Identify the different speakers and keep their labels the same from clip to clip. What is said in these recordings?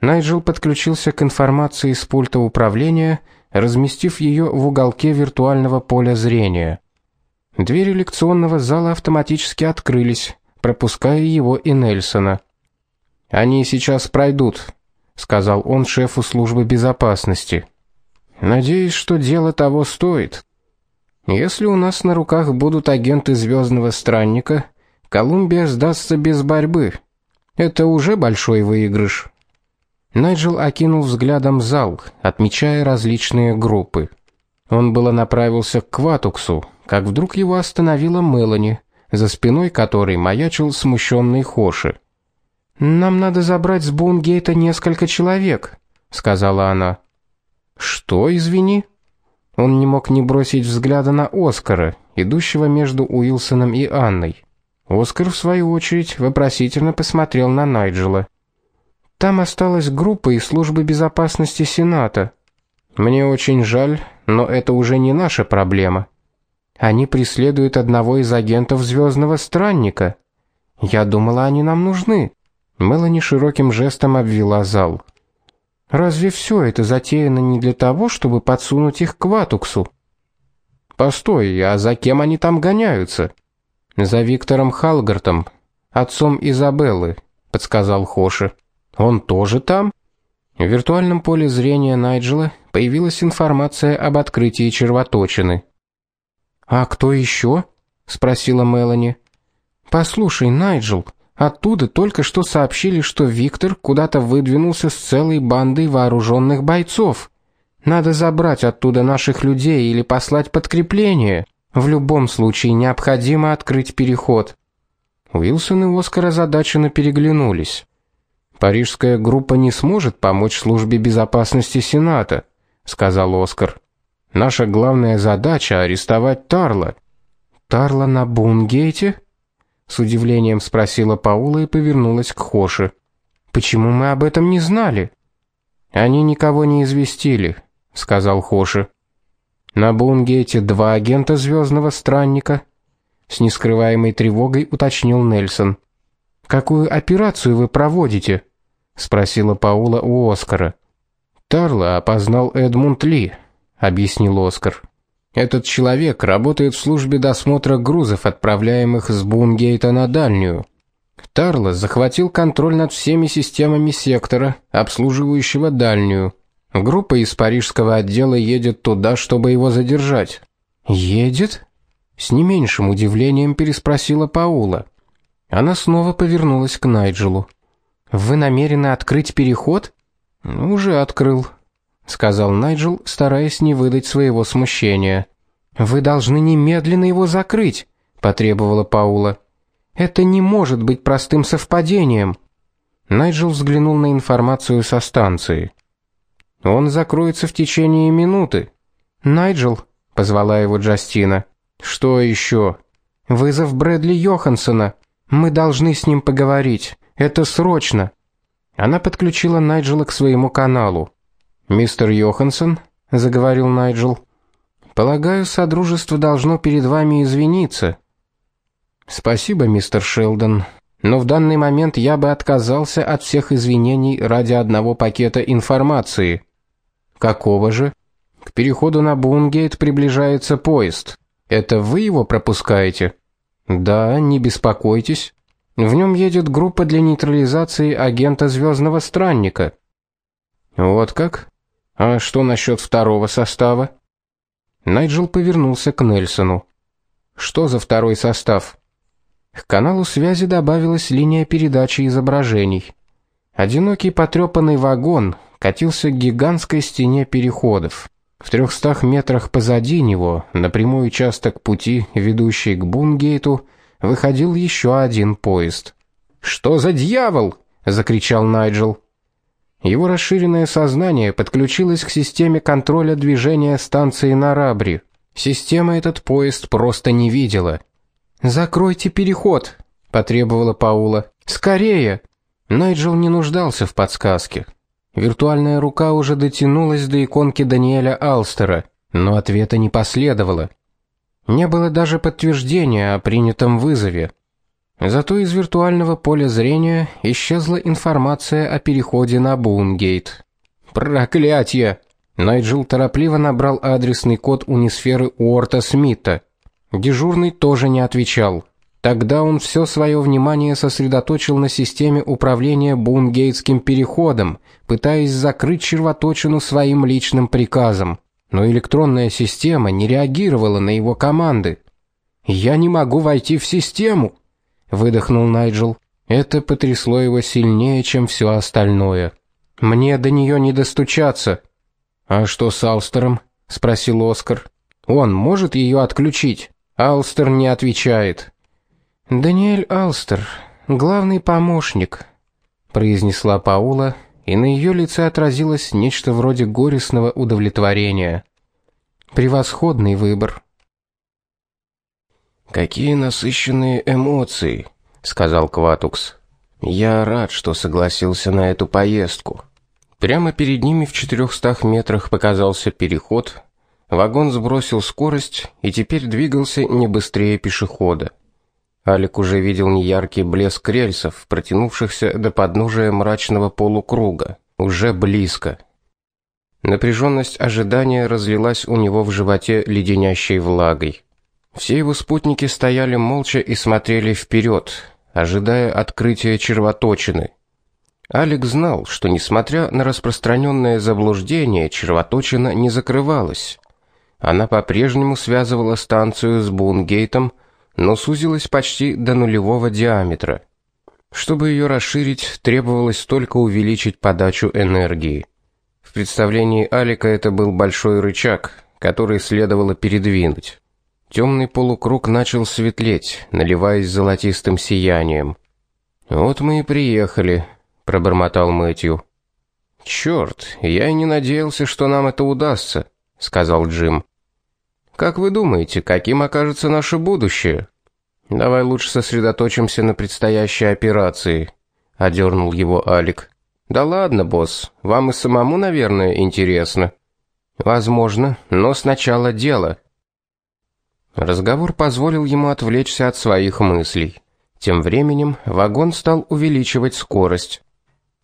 Speaker 1: Найджел подключился к информации с пульта управления, разместив ее в уголке виртуального поля зрения. Двери лекционного зала автоматически открылись, пропуская его и Нельсона. Они сейчас пройдут, сказал он шефу службы безопасности. Надеюсь, что дело того стоит. Если у нас на руках будут агенты звездного странника, Колумбия сдастся без борьбы. Это уже большой выигрыш. Найджел окинул взглядом зал, отмечая различные группы. Он было направился к Кватуксу, как вдруг его остановила Мелани, за спиной которой маячил смущенный Хоши. Нам надо забрать с Бунгейта несколько человек, сказала она. Что, извини? Он не мог не бросить взгляда на Оскара, идущего между Уилсоном и Анной. Оскар в свою очередь вопросительно посмотрел на Найджела. Там осталась группа из службы безопасности Сената. Мне очень жаль, но это уже не наша проблема. Они преследуют одного из агентов Звездного странника. Я думала, они нам нужны. Мелани широким жестом обвела зал. Разве все это затеяно не для того, чтобы подсунуть их к Ватуксу? Постой, а за кем они там гоняются? За Виктором Халгартом, отцом Изабеллы, подсказал Хоши. Он тоже там? В виртуальном поле зрения Найджела появилась информация об открытии червоточины. А кто еще? спросила Мелани. Послушай, Найджел, оттуда только что сообщили, что Виктор куда-то выдвинулся с целой бандой вооруженных бойцов. Надо забрать оттуда наших людей или послать подкрепление. В любом случае необходимо открыть переход. Уилсон и Оскар озадаченно переглянулись. Парижская группа не сможет помочь службе безопасности Сената, сказал Оскар. Наша главная задача арестовать Тарла. Тарла на Бунгейте? С удивлением спросила Паула и повернулась к Хоше. Почему мы об этом не знали? Они никого не известили, сказал Хоши. На Бунгейте два агента звездного странника, с нескрываемой тревогой уточнил Нельсон. Какую операцию вы проводите? спросила Паула у Оскара. Тарла опознал Эдмунд Ли, объяснил Оскар. Этот человек работает в службе досмотра грузов, отправляемых с Бунгейта на дальнюю. Тарла захватил контроль над всеми системами сектора, обслуживающего дальнюю. Группа из парижского отдела едет туда, чтобы его задержать. Едет? С не меньшим удивлением переспросила Паула. Она снова повернулась к Найджелу. Вы намерены открыть переход? Ну, уже открыл, сказал Найджел, стараясь не выдать своего смущения. Вы должны немедленно его закрыть, потребовала Паула. Это не может быть простым совпадением. Найджел взглянул на информацию со станции. Он закроется в течение минуты. Найджел, позвала его Джастина. Что еще? Вызов Брэдли Йохансона. Мы должны с ним поговорить. Это срочно. Она подключила Найджела к своему каналу. Мистер Йоханссон, заговорил Найджел. Полагаю, содружество должно перед вами извиниться. Спасибо, мистер Шелдон, но в данный момент я бы отказался от всех извинений ради одного пакета информации. Какого же? К переходу на Бунгейт приближается поезд. Это вы его пропускаете? Да, не беспокойтесь. В нем едет группа для нейтрализации агента Звездного странника. Вот как? А что насчет второго состава? Найджел повернулся к Нельсону. Что за второй состав? К каналу связи добавилась линия передачи изображений. Одинокий потрепанный вагон катился к гигантской стене переходов. В трехстах метрах позади него, на прямой участок пути, ведущий к Бунгейту, выходил еще один поезд. "Что за дьявол?" закричал Найджел. Его расширенное сознание подключилось к системе контроля движения станции Нарабри. Система этот поезд просто не видела. "Закройте переход", потребовала Паула. "Скорее!" Найджел не нуждался в подсказке. Виртуальная рука уже дотянулась до иконки Даниэля Алстера, но ответа не последовало. Не было даже подтверждения о принятом вызове. Зато из виртуального поля зрения исчезла информация о переходе на Бунгейт. Проклятье! Найджел торопливо набрал адресный код унисферы Уорта Смита. Дежурный тоже не отвечал. Тогда он все свое внимание сосредоточил на системе управления Бунгейтским переходом, пытаясь закрыть червоточину своим личным приказом. Но электронная система не реагировала на его команды. "Я не могу войти в систему", выдохнул Найджел. Это потрясло его сильнее, чем все остальное. Мне до нее не достучаться. А что с Алстером? спросил Оскар. Он может ее отключить? Алстер не отвечает. Даниэль Алстер, главный помощник, произнесла Паула, и на ее лице отразилось нечто вроде горестного удовлетворения. Превосходный выбор.
Speaker 2: Какие насыщенные эмоции, сказал Кватукс. Я рад, что согласился на эту поездку. Прямо перед ними в четырехстах метрах показался переход. Вагон сбросил скорость и теперь двигался не быстрее пешехода. Алик уже видел неяркий блеск рельсов, протянувшихся до подножия мрачного полукруга, уже близко. Напряженность ожидания разлилась у него в животе леденящей влагой. Все его спутники стояли молча и смотрели вперед, ожидая открытия червоточины. Алекс знал, что несмотря на распространенное заблуждение, червоточина не закрывалась. Она по-прежнему связывала станцию с Бунгейтом, но сузилась почти до нулевого диаметра. Чтобы ее расширить, требовалось только увеличить подачу энергии. В представлении Алика это был большой рычаг, который следовало передвинуть. Темный полукруг начал светлеть, наливаясь золотистым сиянием. Вот мы и приехали, пробормотал Мэтью. Черт, я и не надеялся, что нам это удастся, сказал Джим. Как вы думаете, каким окажется наше будущее? Давай лучше сосредоточимся на предстоящей операции, одернул его Алик. Да ладно, босс, вам и самому, наверное, интересно. Возможно, но сначала дело. Разговор позволил ему отвлечься от своих мыслей. Тем временем вагон стал увеличивать скорость.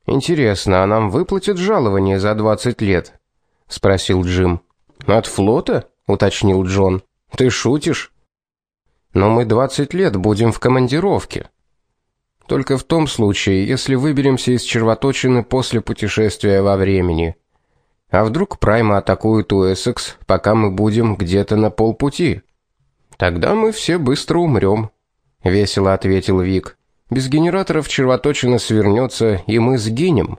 Speaker 2: Интересно, а нам выплатят жалование за 20 лет? спросил Джим. От флота? Уточнил Джон. Ты шутишь? Но мы 20 лет будем в командировке. Только в том случае, если выберемся из червоточины после путешествия во времени. А вдруг Прайма атакуют Уэссекс, пока мы будем где-то на полпути? Тогда мы все быстро умрем», — весело ответил Вик. Без генераторов червоточина свернется, и мы сгинем.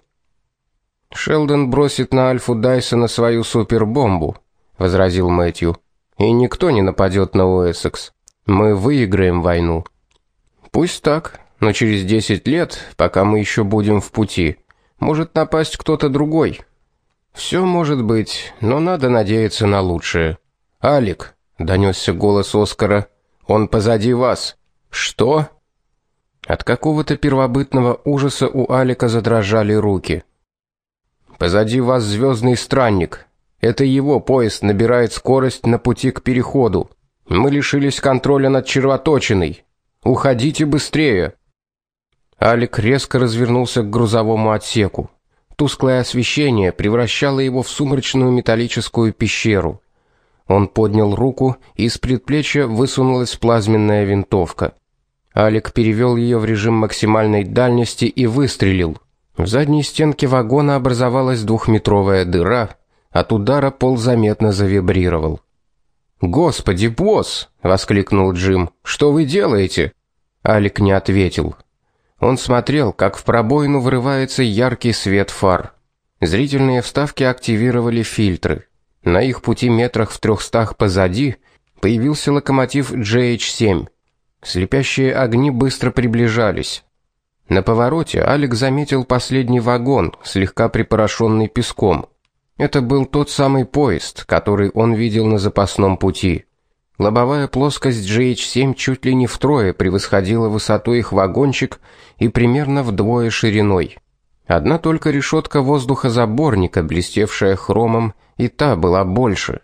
Speaker 2: Шелдон бросит на Альфу Дайсона свою супербомбу, возразил Мэтью. И никто не нападет на Уэссекс. Мы выиграем войну. Пусть так, но через десять лет, пока мы еще будем в пути, может напасть кто-то другой. Все может быть, но надо надеяться на лучшее. Алик, донесся голос Оскара. Он позади вас. Что? От какого-то первобытного ужаса у Алика задрожали руки. Позади вас звездный странник. Это его поезд набирает скорость на пути к переходу. Мы лишились контроля над червоточиной. Уходите быстрее. Алик резко развернулся к грузовому отсеку. Тусклое освещение превращало его в сумрачную металлическую пещеру. Он поднял руку, и из предплечья высунулась плазменная винтовка. Алик перевел ее в режим максимальной дальности и выстрелил. В задней стенке вагона образовалась двухметровая дыра. От удара пол заметно завибрировал. "Господи, босс!" воскликнул Джим. "Что вы делаете?" Алик не ответил. Он смотрел, как в пробоину врывается яркий свет фар. Зрительные вставки активировали фильтры. На их пути метрах в трехстах позади появился локомотив JH7. Слепящие огни быстро приближались. На повороте Алекс заметил последний вагон, слегка припорошенный песком. Это был тот самый поезд, который он видел на запасном пути. Лобовая плоскость JH7 чуть ли не втрое превосходила высоту их вагончик и примерно вдвое шириной. Одна только решетка воздухозаборника, блестевшая хромом, и та была больше.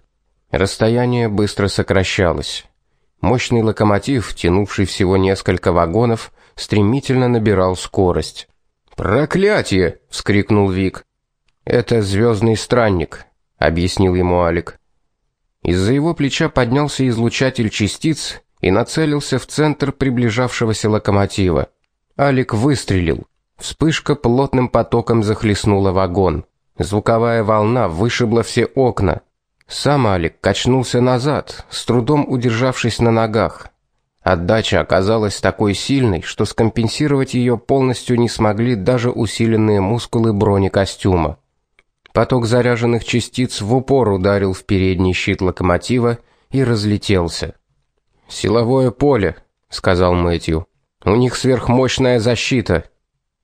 Speaker 2: Расстояние быстро сокращалось. Мощный локомотив, тянувший всего несколько вагонов, стремительно набирал скорость.
Speaker 1: "Проклятие!" вскрикнул Вик.
Speaker 2: "Это звездный странник", объяснил ему Алик. Из-за его плеча поднялся излучатель частиц и нацелился в центр приближавшегося локомотива. Алик выстрелил. Вспышка плотным потоком захлестнула вагон. Звуковая волна вышибла все окна. Сам Алик качнулся назад, с трудом удержавшись на ногах. Отдача оказалась такой сильной, что скомпенсировать ее полностью не смогли даже усиленные мускулы бронекостюма. Поток заряженных частиц в упор ударил в передний щит локомотива и разлетелся.
Speaker 1: Силовое поле, сказал Мэтью. У них сверхмощная защита.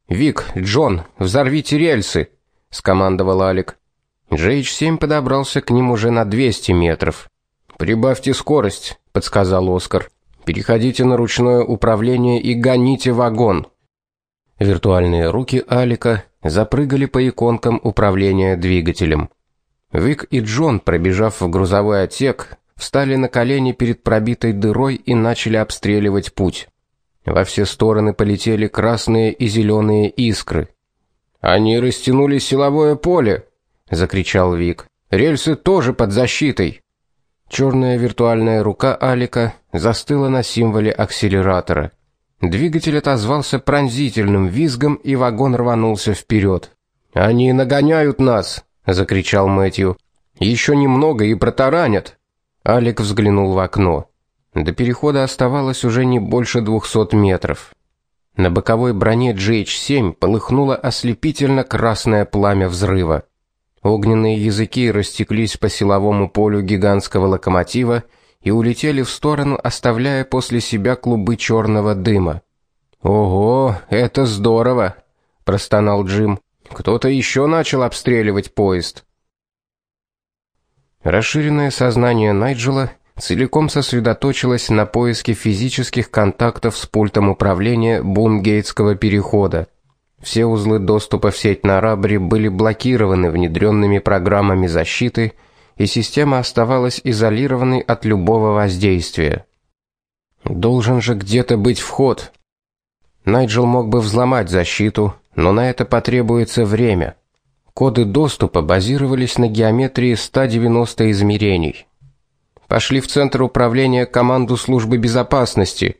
Speaker 1: Вик, Джон, взорвите рельсы, скомандовал Алик.
Speaker 2: GH7 подобрался к ним уже на 200 метров.
Speaker 1: Прибавьте скорость, подсказал Оскар. Переходите на ручное управление и гоните вагон.
Speaker 2: Виртуальные руки Алика запрыгали по иконкам управления двигателем. Вик и Джон, пробежав в грузовой отсек, встали на колени перед пробитой дырой и начали обстреливать путь. Во все стороны полетели красные и зеленые искры.
Speaker 1: Они растянули силовое поле, закричал Вик. Рельсы тоже под защитой.
Speaker 2: Черная виртуальная рука Алика застыла на символе акселератора. Двигатель отозвался пронзительным визгом, и вагон рванулся вперед.
Speaker 1: Они нагоняют нас, закричал Мэтью. Еще немного и протаранят.
Speaker 2: Алик взглянул в окно. До перехода оставалось уже не больше двухсот метров. На боковой броне GH7 полыхнуло ослепительно красное пламя взрыва. Огненные языки растеклись по силовому полю гигантского локомотива и улетели в сторону, оставляя после себя клубы черного дыма.
Speaker 1: "Ого, это здорово", простонал Джим. "Кто-то еще начал обстреливать поезд".
Speaker 2: Расширенное сознание Найджела целиком сосредоточилось на поиске физических контактов с пультом управления Бумгейтского перехода. Все узлы доступа в сеть на Рабре были блокированы внедренными программами защиты, и система оставалась изолированной от любого воздействия. Должен же где-то быть вход. Найджел мог бы взломать защиту, но на это потребуется время. Коды доступа базировались на геометрии 190 измерений. Пошли в центр управления команду службы безопасности,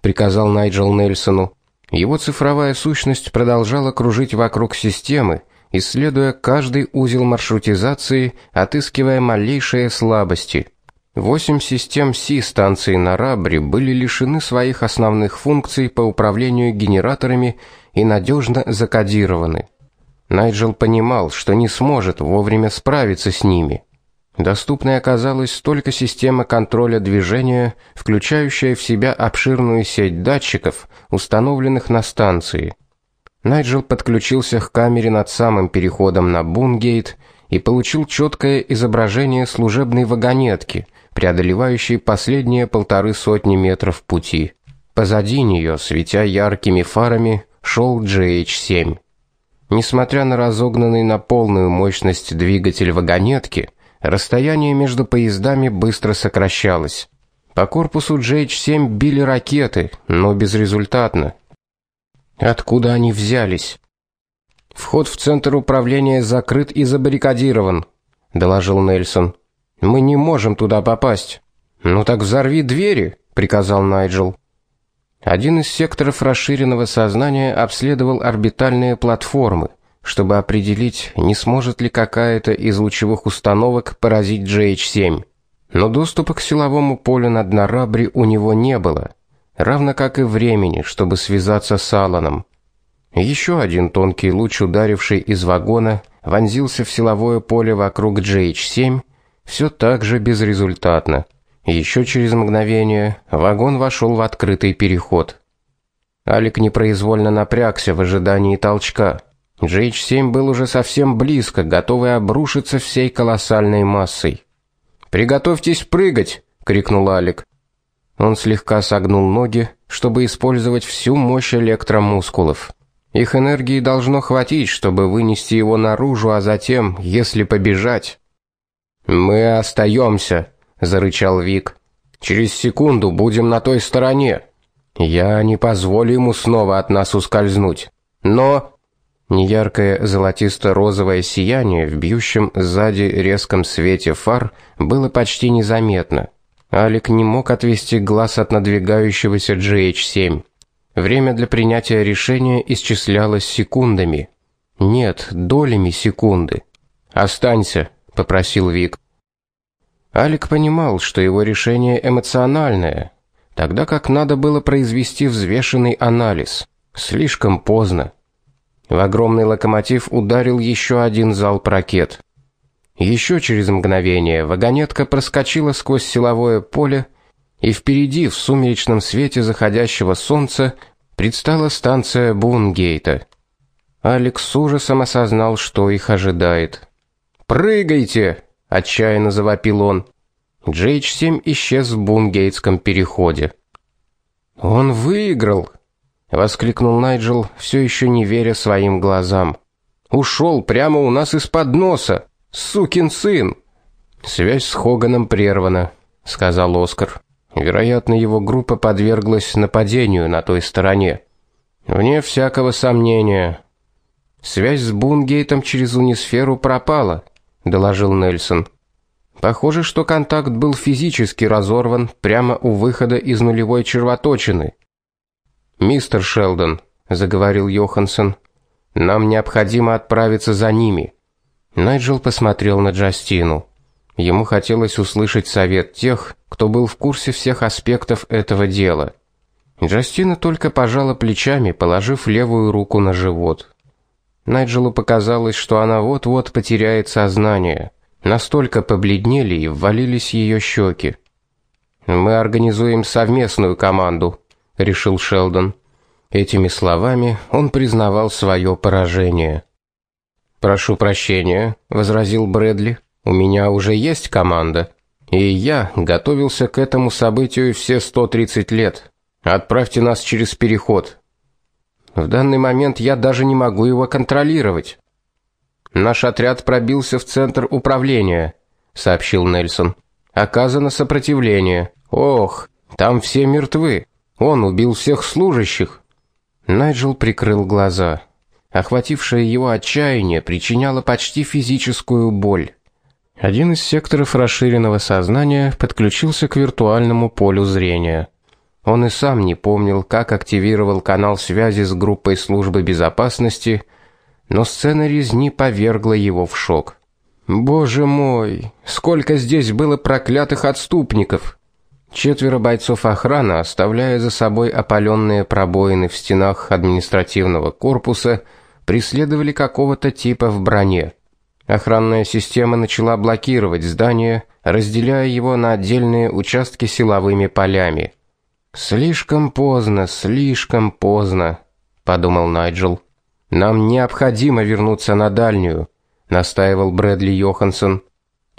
Speaker 2: приказал Найджел Нельсону. Его цифровая сущность продолжала кружить вокруг системы, исследуя каждый узел маршрутизации, отыскивая малейшие слабости. Восемь систем Си станции на Рабре были лишены своих основных функций по управлению генераторами и надежно закодированы. Найджел понимал, что не сможет вовремя справиться с ними. Доступной оказалась только система контроля движения, включающая в себя обширную сеть датчиков, установленных на станции. Найджел подключился к камере над самым переходом на Бунгейт и получил четкое изображение служебной вагонетки, преодолевающей последние полторы сотни метров пути. Позади нее, светя яркими фарами, шел GH7. Несмотря на разогнанный на полную мощность двигатель вагонетки, расстояние между поездами быстро сокращалось. По корпусу GH7 били ракеты, но безрезультатно. Откуда они взялись?
Speaker 1: Вход в центр управления закрыт и забаррикадирован, доложил Нельсон. Мы не можем туда попасть. Ну так взорви двери, приказал Найджел.
Speaker 2: Один из секторов расширенного сознания обследовал орбитальные платформы, чтобы определить, не сможет ли какая-то из лучевых установок поразить GH7. Но доступа к силовому полю над Нарабри у него не было, равно как и времени, чтобы связаться с Аланом. Еще один тонкий луч, ударивший из вагона, вонзился в силовое поле вокруг GH7, все так же безрезультатно. Еще через мгновение вагон вошел в открытый переход. Алик непроизвольно напрягся в ожидании толчка. GH7 был уже совсем близко, готовый обрушиться всей колоссальной массой.
Speaker 1: "Приготовьтесь прыгать", крикнул Алик.
Speaker 2: Он слегка согнул ноги, чтобы использовать всю мощь электромускулов. Их энергии должно хватить, чтобы вынести его наружу, а затем, если побежать,
Speaker 1: мы остаемся, зарычал Вик. Через секунду будем на той стороне.
Speaker 2: Я не позволю ему снова от нас ускользнуть. Но неяркое золотисто-розовое сияние в бьющем сзади резком свете фар было почти незаметно. Алик не мог отвести глаз от надвигающегося GH7. Время для принятия решения исчислялось секундами. Нет, долями секунды. "Останься", попросил Вик. Алик понимал, что его решение эмоциональное, тогда как надо было произвести взвешенный анализ. Слишком поздно. В огромный локомотив ударил еще один залп ракет. Еще через мгновение вагонетка проскочила сквозь силовое поле, и впереди в сумеречном свете заходящего солнца предстала станция Бунгейта. Алекс с ужасом осознал, что их ожидает. "Прыгайте!" отчаянно завопил он. GH7 исчез в Бунгейтском переходе. Он выиграл, воскликнул Найджел, все еще не веря своим глазам. Ушел прямо у нас из-под носа. Сукин сын. Связь с Хоганом прервана, сказал Оскар. Вероятно, его группа подверглась нападению на той стороне. Вне всякого сомнения. Связь с Бунгейтом через унисферу пропала, доложил Нельсон. Похоже, что контакт был физически разорван прямо у выхода из нулевой червоточины. Мистер Шелдон, заговорил Йоханссон. Нам необходимо отправиться за ними. Найджел посмотрел на Джастину. Ему хотелось услышать совет тех, кто был в курсе всех аспектов этого дела. Джастина только пожала плечами, положив левую руку на живот. Найджелу показалось, что она вот-вот потеряет сознание. Настолько побледнели и ввалились ее щеки. Мы организуем совместную команду, решил Шелдон. Этими словами он признавал свое поражение. Прошу прощения, возразил Брэдли. У меня уже есть команда, и я готовился к этому событию все 130 лет. Отправьте нас через переход. В данный момент я даже не могу его контролировать. Наш отряд пробился в центр управления, сообщил Нельсон. Оказано сопротивление. Ох, там все мертвы. Он убил всех служащих. Найджел прикрыл глаза. Охватившее его отчаяние причиняло почти физическую боль. Один из секторов расширенного сознания подключился к виртуальному полю зрения. Он и сам не помнил, как активировал канал связи с группой службы безопасности, но сцена резни повергла его в шок. Боже мой, сколько здесь было проклятых отступников. Четверо бойцов охраны, оставляя за собой опаленные пробоины в стенах административного корпуса, преследовали какого-то типа в броне. Охранная система начала блокировать здание, разделяя его на отдельные участки силовыми полями. Слишком поздно, слишком поздно, подумал Найджел. Нам необходимо вернуться на дальнюю, настаивал Брэдли Йоханссон.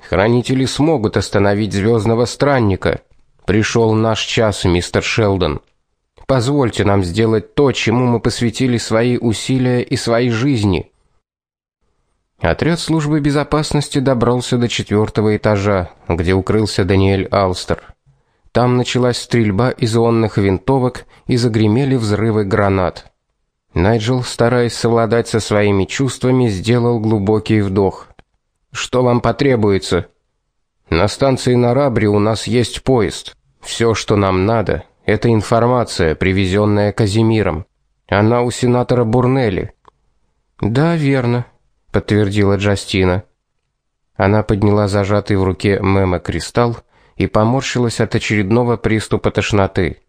Speaker 2: Хранители смогут остановить звездного странника. Пришел наш час, мистер Шелдон. Позвольте нам сделать то, чему мы посвятили свои усилия и свои жизни. Отряд службы безопасности добрался до четвертого этажа, где укрылся Даниэль Алстер. Там началась стрельба из ионных винтовок и загремели взрывы гранат. Найджел, стараясь совладать со своими чувствами, сделал глубокий вдох. Что вам потребуется? На станции на Рабре у нас есть поезд. Все, что нам надо, это информация, привезенная Казимиром. Она у сенатора Бурнелли. Да, верно, подтвердила Джастина. Она подняла зажатый в руке мемо кристалл и поморщилась от очередного приступа тошноты.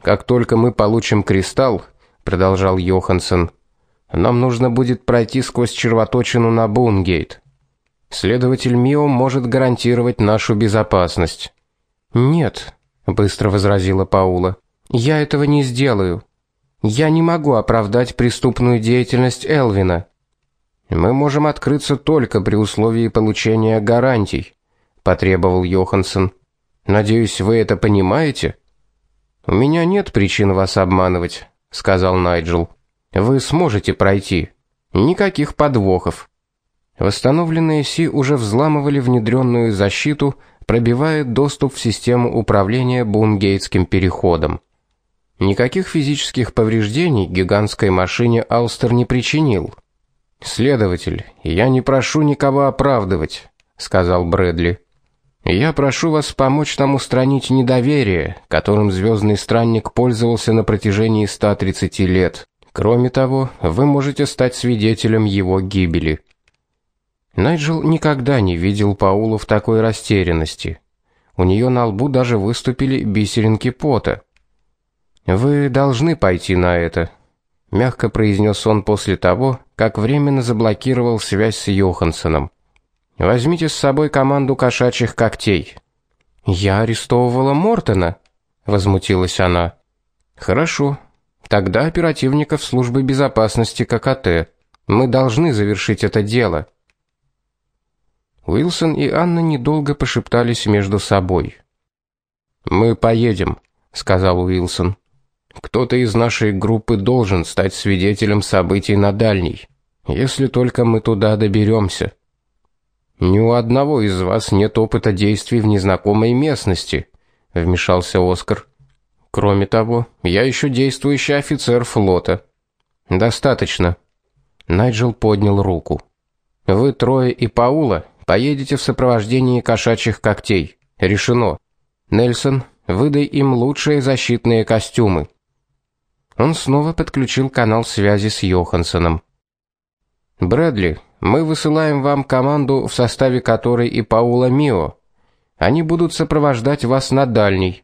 Speaker 2: Как только мы получим кристалл, продолжал Йоханссон, нам нужно будет пройти сквозь червоточину на Бунгейт. Следователь Мио может гарантировать нашу безопасность. Нет, быстро возразила Паула. Я этого не сделаю. Я не могу оправдать преступную деятельность Элвина. Мы можем открыться только при условии получения гарантий, потребовал Йоханссон. Надеюсь, вы это понимаете? У меня нет причин вас обманывать, сказал Найджел. Вы сможете пройти. Никаких подвохов. Восстановленные Си уже взламывали внедренную защиту, пробивая доступ в систему управления Бунгейтским переходом.
Speaker 1: Никаких физических повреждений гигантской машине Алстер не причинил. Следователь, я не прошу никого оправдывать, сказал Брэдли. Я прошу вас помочь нам устранить недоверие, которым звездный странник пользовался на протяжении 130 лет. Кроме того, вы можете стать свидетелем его гибели. Найджел никогда не видел Паулу в такой растерянности. У нее на лбу даже выступили бисеринки пота. Вы должны пойти на это, мягко произнес он после того, как временно заблокировал связь с Йохансеном. Возьмите с собой команду кошачьих когтей. Я арестовывала Мортона, возмутилась она. Хорошо. Тогда оперативников службы безопасности ККТ. Мы должны завершить это дело. Уилсон и Анна недолго пошептались между собой. Мы поедем, сказал Уилсон. Кто-то из нашей группы должен стать свидетелем событий на дальней, если только мы туда доберемся. Ни у одного из вас нет опыта действий в незнакомой местности, вмешался Оскар. Кроме того, я еще действующий офицер флота. Достаточно. Найджел поднял руку. Вы трое и Паула поедете в сопровождении кошачьих когтей. Решено. Нельсон, выдай им лучшие защитные костюмы. Он снова подключил канал связи с Йохансеном. Брэдли, мы высылаем вам команду, в составе которой и Паула Мио. Они будут сопровождать вас на дальний.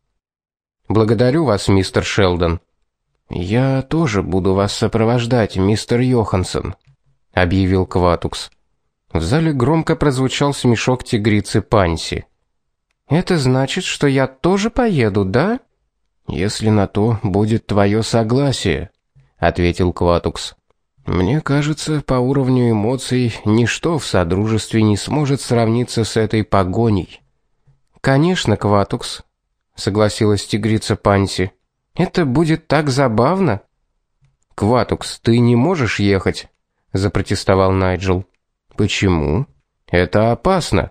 Speaker 1: Благодарю вас, мистер Шелдон. Я тоже буду вас сопровождать, мистер Йоханссон, объявил Кватукс. В зале громко прозвучал смешок тигрицы Панси. Это значит, что я тоже поеду, да? Если на то будет твое согласие, ответил Кватукс. Мне кажется, по уровню эмоций ничто в содружестве не сможет сравниться с этой погоней. Конечно, Кватукс, согласилась тигрица Панси. Это будет так забавно. Кватукс, ты не можешь ехать, запротестовал Найджел. Почему? Это опасно.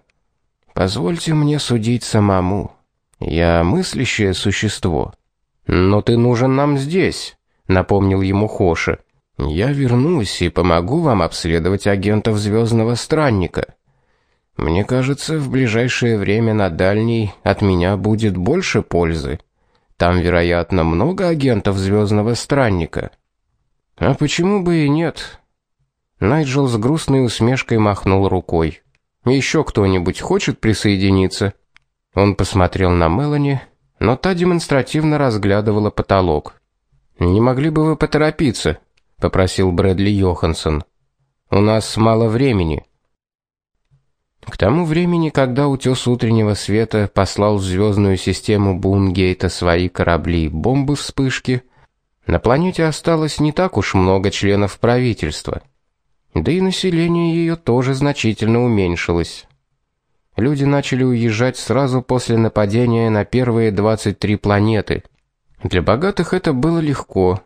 Speaker 1: Позвольте мне судить самому. Я мыслящее существо. Но ты нужен нам здесь, напомнил ему Хоша. Я вернусь и помогу вам обследовать агентов Звездного странника. Мне кажется, в ближайшее время на дальней от меня будет больше пользы. Там, вероятно, много агентов Звездного странника. А почему бы и нет? Найджел с грустной усмешкой махнул рукой. Еще кто-нибудь хочет присоединиться? Он посмотрел на Мелани, но та демонстративно разглядывала потолок. Не могли бы вы поторопиться, попросил Брэдли Йоханссон. У нас мало времени. К тому времени, когда утёс утреннего света послал в звездную систему Бунгейта свои корабли бомбы-вспышки, на планете осталось не так уж много членов правительства. Да и население её тоже значительно уменьшилось. Люди начали уезжать сразу после нападения на первые 23 планеты. Для богатых это было легко.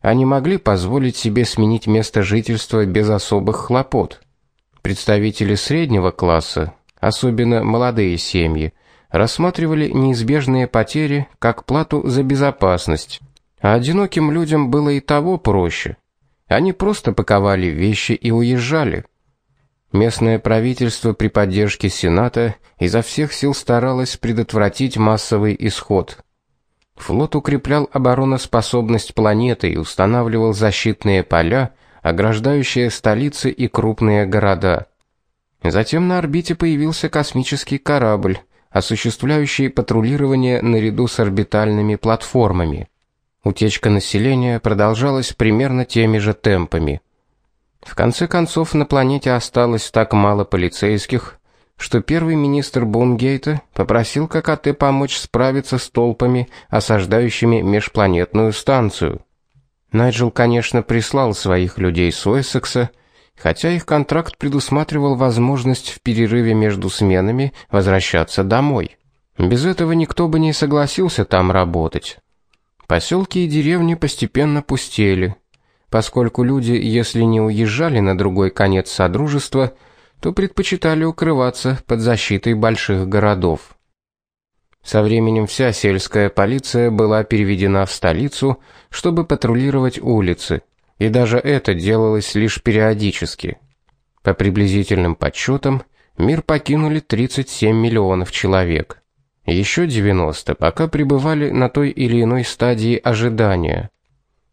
Speaker 1: Они могли позволить себе сменить место жительства без особых хлопот. Представители среднего класса, особенно молодые семьи, рассматривали неизбежные потери как плату за безопасность. А одиноким людям было и того проще. Они просто паковали вещи и уезжали. Местное правительство при поддержке Сената изо всех сил старалось предотвратить массовый исход. Флот укреплял обороноспособность планеты и устанавливал защитные поля, ограждающие столицы и крупные города. Затем на орбите появился космический корабль, осуществляющий патрулирование наряду с орбитальными платформами. Утечка населения продолжалась примерно теми же темпами. В конце концов на планете осталось так мало полицейских, что первый министр Бунгейта попросил ККТ помочь справиться с толпами, осаждающими межпланетную станцию. Найджел, конечно, прислал своих людей с Уэссекса, хотя их контракт предусматривал возможность в перерыве между сменами возвращаться домой. Без этого никто бы не согласился там работать. Поселки и деревни постепенно пустели поскольку люди, если не уезжали на другой конец содружества, то предпочитали укрываться под защитой больших городов. Со временем вся сельская полиция была переведена в столицу, чтобы патрулировать улицы, и даже это делалось лишь периодически. По приблизительным подсчетам, мир покинули 37 миллионов человек. Еще 90 пока пребывали на той или иной стадии ожидания.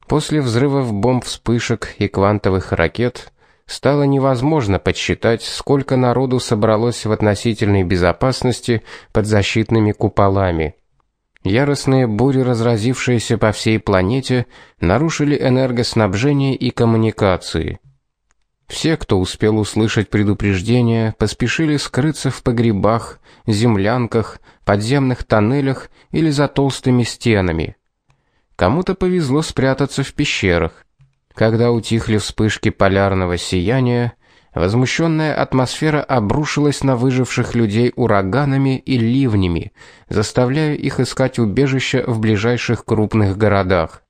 Speaker 1: После взрывов бомб, вспышек и квантовых ракет стало невозможно подсчитать, сколько народу собралось в относительной безопасности под защитными куполами. Яростные бури, разразившиеся по всей планете, нарушили энергоснабжение и коммуникации. Все, кто успел услышать предупреждение, поспешили скрыться в погребах, землянках, подземных тоннелях или за толстыми стенами. Кому-то повезло спрятаться в пещерах. Когда утихли вспышки полярного сияния, возмущенная атмосфера обрушилась на выживших людей ураганами и ливнями, заставляя их искать убежище в ближайших крупных городах.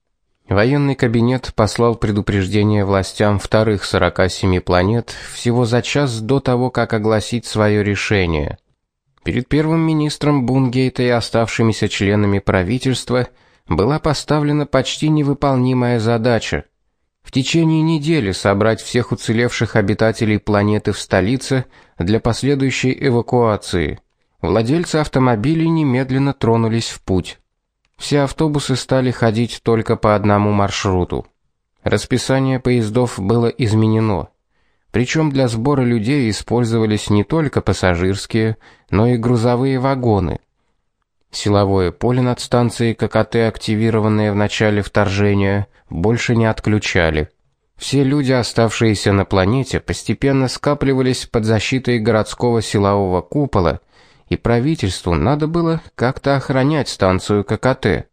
Speaker 1: Военный кабинет послал предупреждение властям вторых 47 планет всего за час до того, как огласить свое решение. Перед первым министром Бунгейта и оставшимися членами правительства была поставлена почти невыполнимая задача в течение недели собрать всех уцелевших обитателей планеты в столице для последующей эвакуации. Владельцы автомобилей немедленно тронулись в путь. Все автобусы стали ходить только по одному маршруту. Расписание поездов было изменено. Причем для сбора людей использовались не только пассажирские, но и грузовые вагоны. Силовое поле над станцией ККТ, активированное в начале вторжения, больше не отключали. Все люди, оставшиеся на планете, постепенно скапливались под защитой городского силового купола и правительству надо было как-то охранять станцию ККТ.